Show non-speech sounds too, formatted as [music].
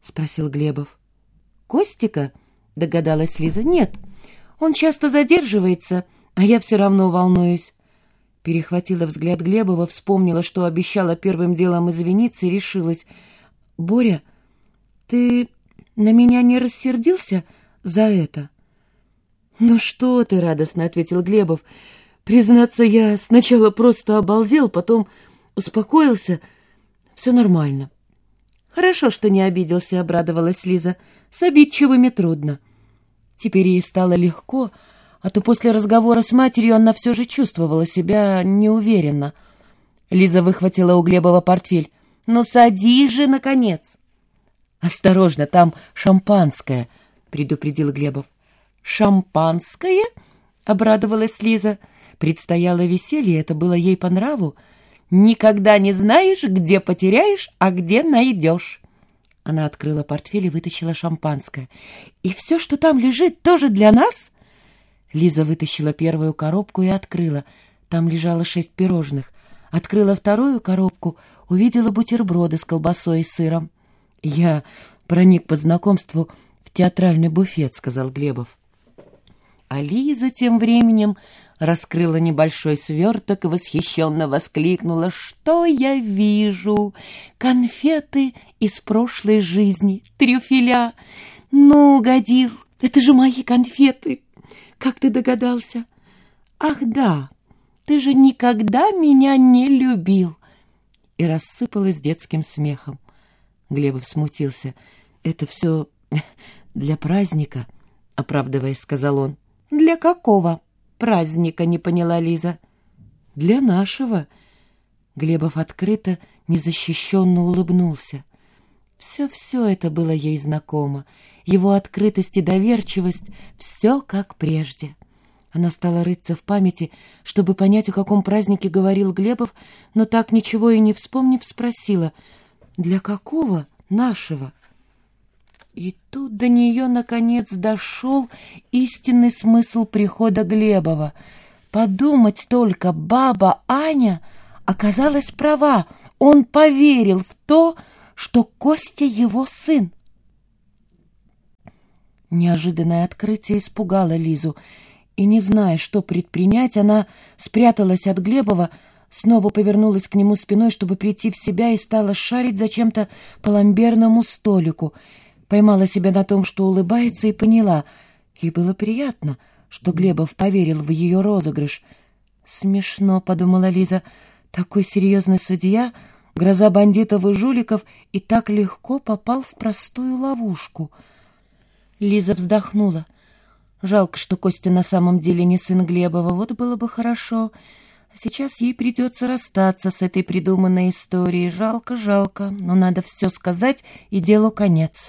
— спросил Глебов. «Костика?» — догадалась Лиза. «Нет, он часто задерживается, а я все равно волнуюсь». Перехватила взгляд Глебова, вспомнила, что обещала первым делом извиниться и решилась. «Боря, ты на меня не рассердился за это?» «Ну что ты?» — радостно ответил Глебов. «Признаться, я сначала просто обалдел, потом успокоился. Все нормально». «Хорошо, что не обиделся», — обрадовалась Лиза. «С обидчивыми трудно». Теперь ей стало легко, а то после разговора с матерью она все же чувствовала себя неуверенно. Лиза выхватила у Глебова портфель. «Ну, садись же, наконец!» «Осторожно, там шампанское», — предупредил Глебов. «Шампанское?» — обрадовалась Лиза. Предстояло веселье, это было ей по нраву. Никогда не знаешь, где потеряешь, а где найдешь. Она открыла портфель и вытащила шампанское. «И все, что там лежит, тоже для нас?» Лиза вытащила первую коробку и открыла. Там лежало шесть пирожных. Открыла вторую коробку, увидела бутерброды с колбасой и сыром. «Я проник по знакомству в театральный буфет», — сказал Глебов. А Лиза тем временем раскрыла небольшой сверток и восхищенно воскликнула. «Что я вижу? Конфеты из прошлой жизни, трюфеля! Ну, угодил! Это же мои конфеты! Как ты догадался? Ах, да! Ты же никогда меня не любил!» И рассыпалась детским смехом. Глебов смутился. «Это все [laughs] для праздника», — оправдываясь, сказал он. «Для какого?» Праздника, не поняла Лиза. Для нашего. Глебов открыто, незащищенно улыбнулся. Все-все это было ей знакомо. Его открытость и доверчивость — все как прежде. Она стала рыться в памяти, чтобы понять, о каком празднике говорил Глебов, но так ничего и не вспомнив, спросила, «Для какого нашего?» И тут до нее, наконец, дошел истинный смысл прихода Глебова. Подумать только, баба Аня оказалась права. Он поверил в то, что Костя его сын. Неожиданное открытие испугало Лизу, и, не зная, что предпринять, она спряталась от Глебова, снова повернулась к нему спиной, чтобы прийти в себя, и стала шарить зачем-то по ламберному столику — Поймала себя на том, что улыбается, и поняла. Ей было приятно, что Глебов поверил в ее розыгрыш. «Смешно», — подумала Лиза, — «такой серьезный судья, гроза бандитов и жуликов, и так легко попал в простую ловушку». Лиза вздохнула. Жалко, что Костя на самом деле не сын Глебова, вот было бы хорошо. А сейчас ей придется расстаться с этой придуманной историей. Жалко, жалко, но надо все сказать, и делу конец.